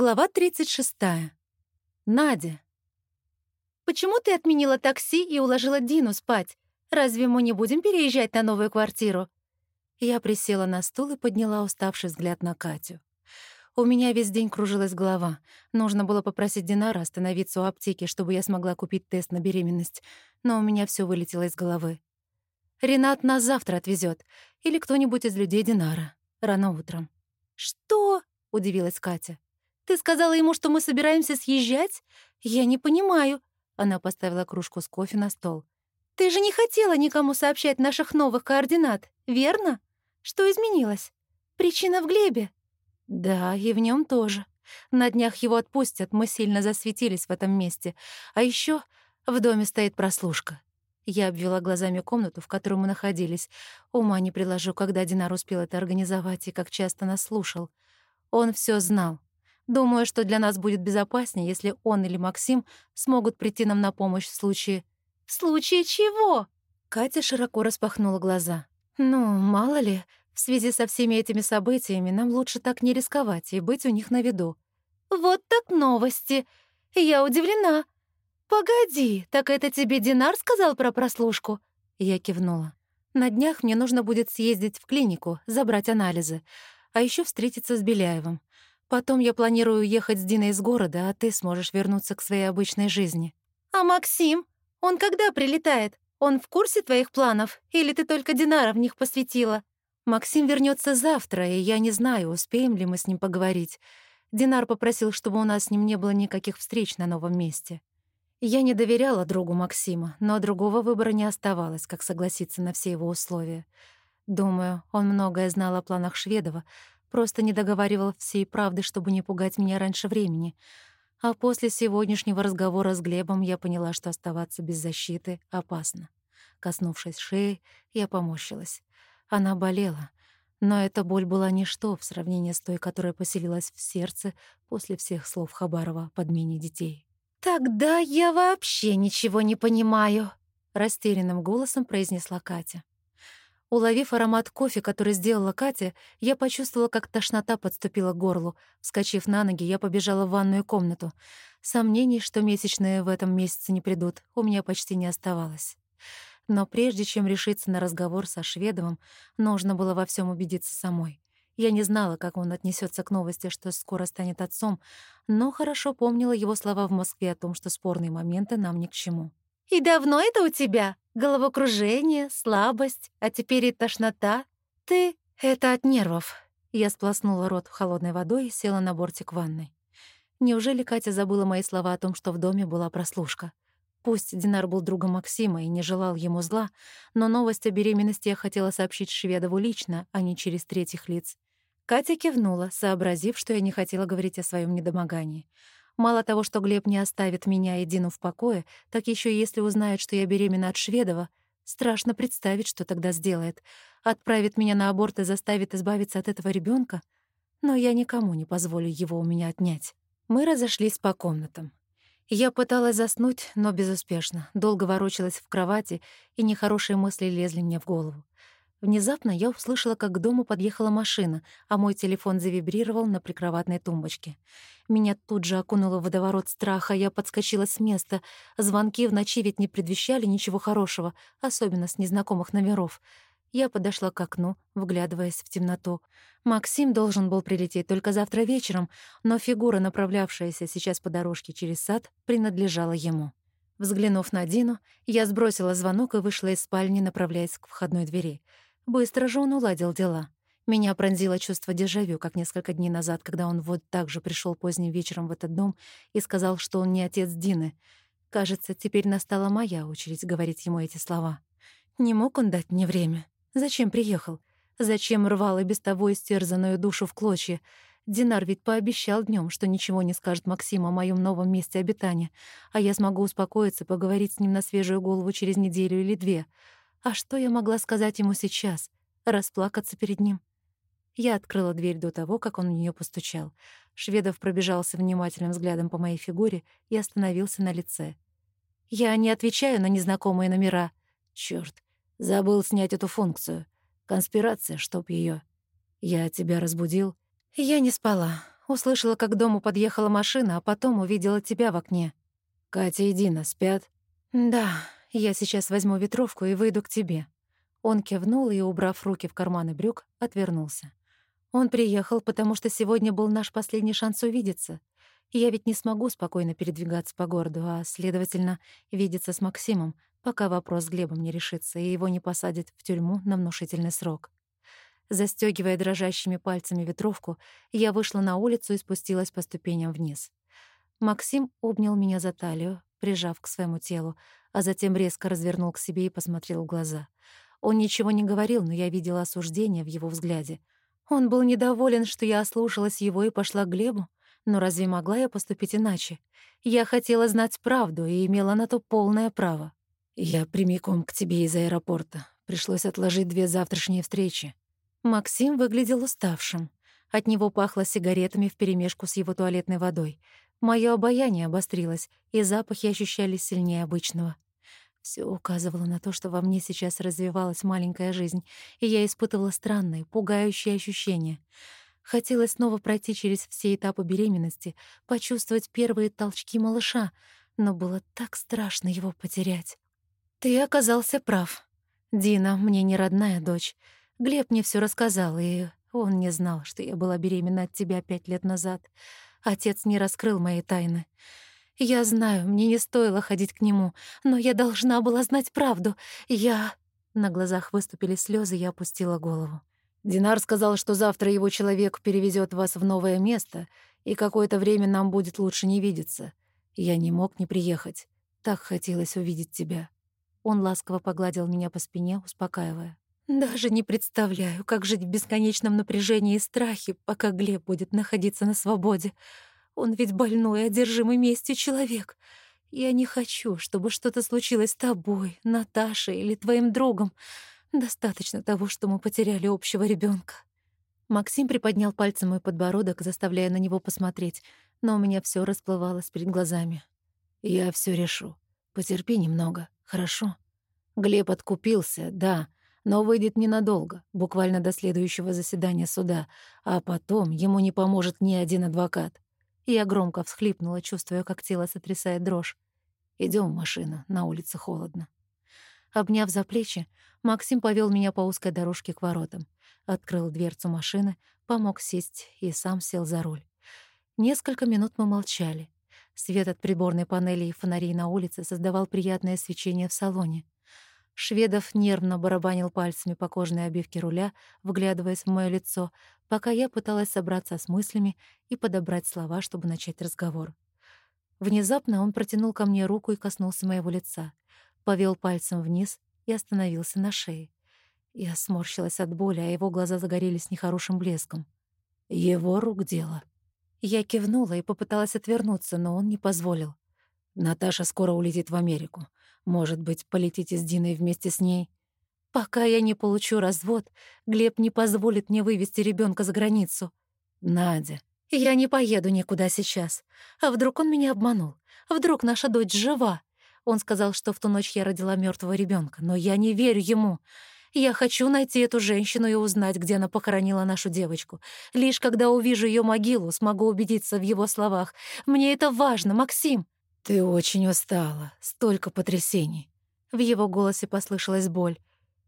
Глава 36. Надя. «Почему ты отменила такси и уложила Дину спать? Разве мы не будем переезжать на новую квартиру?» Я присела на стул и подняла уставший взгляд на Катю. У меня весь день кружилась голова. Нужно было попросить Динара остановиться у аптеки, чтобы я смогла купить тест на беременность, но у меня все вылетело из головы. «Ренат нас завтра отвезет, Или кто-нибудь из людей Динара. Рано утром». «Что?» — удивилась Катя. Ты сказала ему, что мы собираемся съезжать? Я не понимаю». Она поставила кружку с кофе на стол. «Ты же не хотела никому сообщать наших новых координат, верно? Что изменилось? Причина в Глебе?» «Да, и в нем тоже. На днях его отпустят, мы сильно засветились в этом месте. А еще в доме стоит прослушка». Я обвела глазами комнату, в которой мы находились. Ума не приложу, когда Динар успел это организовать и как часто нас слушал. Он все знал. Думаю, что для нас будет безопаснее, если он или Максим смогут прийти нам на помощь в случае... В случае чего? Катя широко распахнула глаза. Ну, мало ли, в связи со всеми этими событиями нам лучше так не рисковать и быть у них на виду. Вот так новости. Я удивлена. Погоди, так это тебе Динар сказал про прослушку? Я кивнула. На днях мне нужно будет съездить в клинику, забрать анализы, а еще встретиться с Беляевым. Потом я планирую уехать с Диной из города, а ты сможешь вернуться к своей обычной жизни. А Максим? Он когда прилетает? Он в курсе твоих планов? Или ты только Динара в них посвятила? Максим вернется завтра, и я не знаю, успеем ли мы с ним поговорить. Динар попросил, чтобы у нас с ним не было никаких встреч на новом месте. Я не доверяла другу Максима, но другого выбора не оставалось, как согласиться на все его условия. Думаю, он многое знал о планах Шведова, Просто не договаривал всей правды, чтобы не пугать меня раньше времени. А после сегодняшнего разговора с Глебом я поняла, что оставаться без защиты опасно. Коснувшись шеи, я поморщилась. Она болела, но эта боль была ничто в сравнении с той, которая поселилась в сердце после всех слов Хабарова о подмене детей. «Тогда я вообще ничего не понимаю», — растерянным голосом произнесла Катя. Уловив аромат кофе, который сделала Катя, я почувствовала, как тошнота подступила к горлу. Вскочив на ноги, я побежала в ванную комнату. Сомнений, что месячные в этом месяце не придут, у меня почти не оставалось. Но прежде чем решиться на разговор со Шведовым, нужно было во всем убедиться самой. Я не знала, как он отнесется к новости, что скоро станет отцом, но хорошо помнила его слова в Москве о том, что спорные моменты нам ни к чему. «И давно это у тебя?» Головокружение, слабость, а теперь и тошнота. Ты — это от нервов. Я сплоснула рот холодной водой и села на бортик ванной. Неужели Катя забыла мои слова о том, что в доме была прослушка? Пусть Динар был другом Максима и не желал ему зла, но новость о беременности я хотела сообщить Шведову лично, а не через третьих лиц. Катя кивнула, сообразив, что я не хотела говорить о своем недомогании. Мало того, что Глеб не оставит меня и Дину в покое, так еще если узнает, что я беременна от Шведова, страшно представить, что тогда сделает. Отправит меня на аборт и заставит избавиться от этого ребенка. Но я никому не позволю его у меня отнять. Мы разошлись по комнатам. Я пыталась заснуть, но безуспешно. Долго ворочалась в кровати, и нехорошие мысли лезли мне в голову. Внезапно я услышала, как к дому подъехала машина, а мой телефон завибрировал на прикроватной тумбочке. Меня тут же окунуло в водоворот страха, я подскочила с места. Звонки в ночи ведь не предвещали ничего хорошего, особенно с незнакомых номеров. Я подошла к окну, вглядываясь в темноту. Максим должен был прилететь только завтра вечером, но фигура, направлявшаяся сейчас по дорожке через сад, принадлежала ему. Взглянув на Дину, я сбросила звонок и вышла из спальни, направляясь к входной двери — Быстро же он уладил дела. Меня пронзило чувство дежавю, как несколько дней назад, когда он вот так же пришел поздним вечером в этот дом и сказал, что он не отец Дины. Кажется, теперь настала моя очередь говорить ему эти слова. Не мог он дать мне время. Зачем приехал? Зачем рвал и без того истерзанную душу в клочья? Динар ведь пообещал днем, что ничего не скажет Максиму о моем новом месте обитания, а я смогу успокоиться, поговорить с ним на свежую голову через неделю или две — а что я могла сказать ему сейчас? Расплакаться перед ним? Я открыла дверь до того, как он в нее постучал. Шведов пробежался внимательным взглядом по моей фигуре и остановился на лице. «Я не отвечаю на незнакомые номера. Чёрт, забыл снять эту функцию. Конспирация, чтоб ее. Я тебя разбудил?» Я не спала. Услышала, как к дому подъехала машина, а потом увидела тебя в окне. Катя и Дина спят? Да, я сейчас возьму ветровку и выйду к тебе. Он кивнул и, убрав руки в карманы брюк, отвернулся. Он приехал, потому что сегодня был наш последний шанс увидеться. Я ведь не смогу спокойно передвигаться по городу, а, следовательно, видеться с Максимом, пока вопрос с Глебом не решится и его не посадят в тюрьму на внушительный срок. Застёгивая дрожащими пальцами ветровку, я вышла на улицу и спустилась по ступеням вниз. Максим обнял меня за талию, прижав к своему телу, а затем резко развернул к себе и посмотрел в глаза. Он ничего не говорил, но я видела осуждение в его взгляде. Он был недоволен, что я ослушалась его и пошла к Глебу. Но разве могла я поступить иначе? Я хотела знать правду и имела на то полное право. Я прямиком к тебе из аэропорта. Пришлось отложить две завтрашние встречи. Максим выглядел уставшим. От него пахло сигаретами вперемешку с его туалетной водой. Моё обаяние обострилось, и запахи ощущались сильнее обычного. Все указывало на то, что во мне сейчас развивалась маленькая жизнь, и я испытывала странные, пугающие ощущения. Хотелось снова пройти через все этапы беременности, почувствовать первые толчки малыша, но было так страшно его потерять. Ты оказался прав. Дина мне не родная дочь. Глеб мне все рассказал, и он не знал, что я была беременна от тебя пять лет назад. Отец не раскрыл мои тайны. Я знаю, мне не стоило ходить к нему, но я должна была знать правду. Я... На глазах выступили слезы, я опустила голову. Динар сказал, что завтра его человек перевезет вас в новое место, и какое-то время нам будет лучше не видеться. Я не мог не приехать. Так хотелось увидеть тебя. Он ласково погладил меня по спине, успокаивая. Даже не представляю, как жить в бесконечном напряжении и страхе, пока Глеб будет находиться на свободе. Он ведь больной, одержимый местью человек. Я не хочу, чтобы что-то случилось с тобой, Наташей или твоим другом. Достаточно того, что мы потеряли общего ребенка. Максим приподнял пальцем мой подбородок, заставляя на него посмотреть, но у меня все расплывалось перед глазами. «Я все решу. Потерпи немного, хорошо?» Глеб откупился, да, но выйдет ненадолго, буквально до следующего заседания суда, а потом ему не поможет ни один адвокат. Я громко всхлипнула, чувствуя, как тело сотрясает дрожь. Идем в машину, на улице холодно». Обняв за плечи, Максим повел меня по узкой дорожке к воротам, открыл дверцу машины, помог сесть и сам сел за руль. Несколько минут мы молчали. Свет от приборной панели и фонарей на улице создавал приятное свечение в салоне. Шведов нервно барабанил пальцами по кожаной обивке руля, вглядываясь в моё лицо, пока я пыталась собраться с мыслями и подобрать слова, чтобы начать разговор. Внезапно он протянул ко мне руку и коснулся моего лица, повел пальцем вниз и остановился на шее. Я сморщилась от боли, а его глаза загорелись нехорошим блеском. Его рук дело. Я кивнула и попыталась отвернуться, но он не позволил. Наташа скоро улетит в Америку. Может быть, полетите с Диной вместе с ней? Пока я не получу развод, Глеб не позволит мне вывести ребенка за границу. Надя. Я не поеду никуда сейчас. А вдруг он меня обманул? Вдруг наша дочь жива? Он сказал, что в ту ночь я родила мертвого ребенка, но я не верю ему. Я хочу найти эту женщину и узнать, где она похоронила нашу девочку. Лишь когда увижу ее могилу, смогу убедиться в его словах. Мне это важно, Максим. «Ты очень устала. Столько потрясений». В его голосе послышалась боль.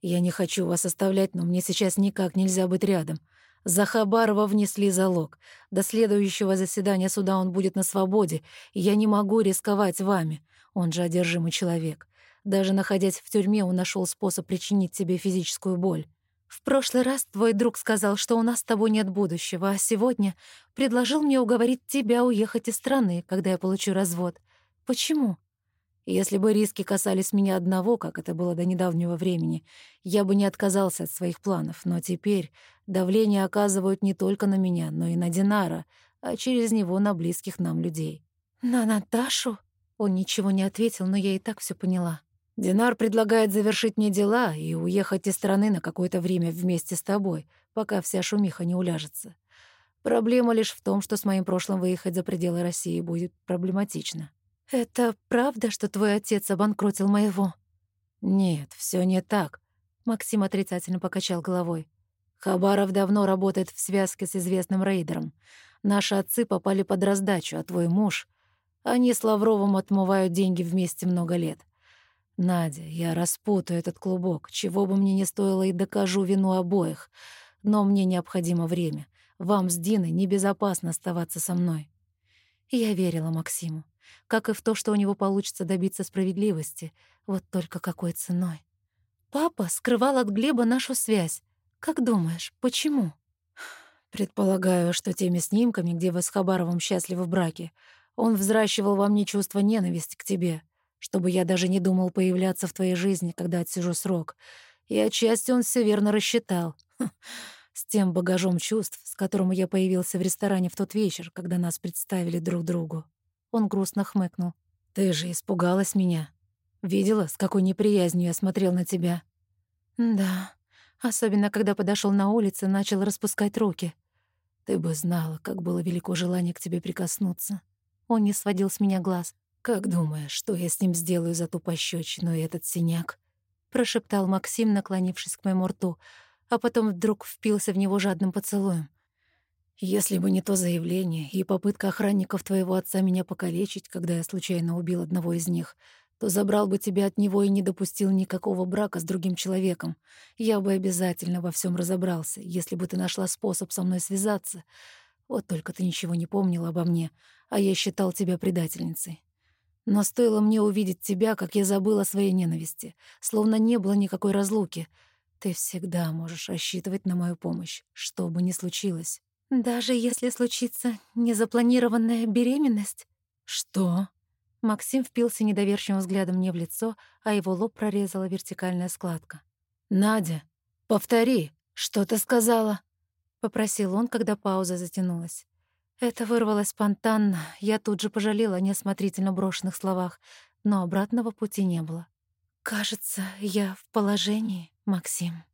«Я не хочу вас оставлять, но мне сейчас никак нельзя быть рядом. За Хабарова внесли залог. До следующего заседания суда он будет на свободе, и я не могу рисковать вами. Он же одержимый человек. Даже находясь в тюрьме, он нашел способ причинить тебе физическую боль. В прошлый раз твой друг сказал, что у нас с тобой нет будущего, а сегодня предложил мне уговорить тебя уехать из страны, когда я получу развод. Почему? Если бы риски касались меня одного, как это было до недавнего времени, я бы не отказался от своих планов, но теперь давление оказывают не только на меня, но и на Динара, а через него на близких нам людей. «На Наташу?» Он ничего не ответил, но я и так все поняла. «Динар предлагает завершить мне дела и уехать из страны на какое-то время вместе с тобой, пока вся шумиха не уляжется. Проблема лишь в том, что с моим прошлым выехать за пределы России будет проблематично». «Это правда, что твой отец обанкротил моего?» «Нет, все не так», — Максим отрицательно покачал головой. Хабаров давно работает в связке с известным рейдером. Наши отцы попали под раздачу, а твой муж... Они с Лавровым отмывают деньги вместе много лет. Надя, я распутаю этот клубок, чего бы мне ни стоило, и докажу вину обоих. Но мне необходимо время. Вам с Диной небезопасно оставаться со мной. Я верила Максиму, как и в то, что у него получится добиться справедливости, вот только какой ценой. Папа скрывал от Глеба нашу связь. Как думаешь, почему? Предполагаю, что теми снимками, где вы с Хабаровым счастливы в браке, он взращивал во мне чувство ненависти к тебе, чтобы я даже не думал появляться в твоей жизни, когда отсижу срок. И отчасти он все верно рассчитал. С тем багажом чувств, с которым я появился в ресторане в тот вечер, когда нас представили друг другу. Он грустно хмыкнул. «Ты же испугалась меня. Видела, с какой неприязнью я смотрел на тебя?» «Да, особенно когда подошел на улице и начал распускать руки. Ты бы знала, как было велико желание к тебе прикоснуться. Он не сводил с меня глаз. «Как думаешь, что я с ним сделаю за ту пощечину и этот синяк?» Прошептал Максим, наклонившись к моему рту, а потом вдруг впился в него жадным поцелуем. «Если бы не то заявление и попытка охранников твоего отца меня покалечить, когда я случайно убил одного из них, то забрал бы тебя от него и не допустил никакого брака с другим человеком. Я бы обязательно во всем разобрался, если бы ты нашла способ со мной связаться. Вот только ты ничего не помнила обо мне, а я считал тебя предательницей. Но стоило мне увидеть тебя, как я забыла о своей ненависти, словно не было никакой разлуки. Ты всегда можешь рассчитывать на мою помощь, что бы ни случилось. Даже если случится незапланированная беременность? Что? Максим впился недоверчивым взглядом мне в лицо, а его лоб прорезала вертикальная складка. «Надя, повтори, что ты сказала?» — попросил он, когда пауза затянулась. Это вырвалось спонтанно, я тут же пожалела о неосмотрительно брошенных словах, но обратного пути не было. «Кажется, я в положении, Максим».